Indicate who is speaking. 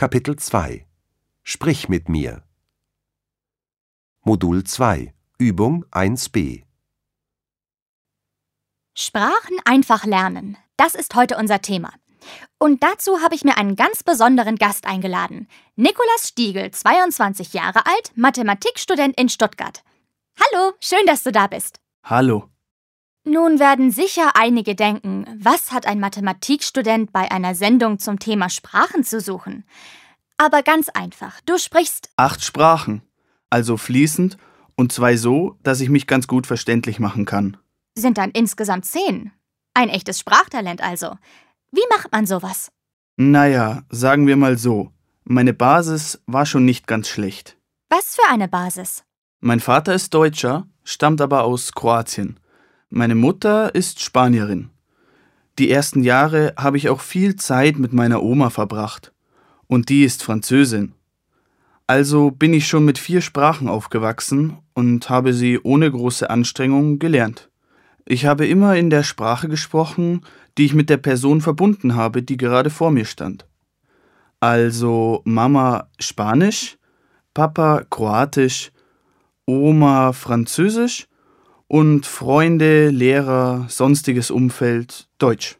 Speaker 1: Kapitel 2 Sprich mit mir Modul 2 Übung 1b
Speaker 2: Sprachen einfach lernen. Das ist heute unser Thema. Und dazu habe ich mir einen ganz besonderen Gast eingeladen. Nikolas Stiegel, 22 Jahre alt, Mathematikstudent in Stuttgart. Hallo, schön, dass du da bist.
Speaker 3: Hallo.
Speaker 2: Nun werden sicher einige denken, was hat ein Mathematikstudent bei einer Sendung zum Thema Sprachen zu suchen? Aber ganz einfach, du sprichst
Speaker 3: Acht Sprachen, also fließend und zwei so, dass ich mich ganz gut verständlich machen kann.
Speaker 2: sind dann insgesamt zehn. Ein echtes Sprachtalent also. Wie macht man sowas?
Speaker 3: Naja, sagen wir mal so. Meine Basis war schon nicht ganz schlecht.
Speaker 2: Was für eine Basis?
Speaker 3: Mein Vater ist Deutscher, stammt aber aus Kroatien. Meine Mutter ist Spanierin. Die ersten Jahre habe ich auch viel Zeit mit meiner Oma verbracht. Und die ist Französin. Also bin ich schon mit vier Sprachen aufgewachsen und habe sie ohne große Anstrengung gelernt. Ich habe immer in der Sprache gesprochen, die ich mit der Person verbunden habe, die gerade vor mir stand. Also Mama Spanisch, Papa Kroatisch, Oma Französisch und Freunde, Lehrer, sonstiges Umfeld Deutsch.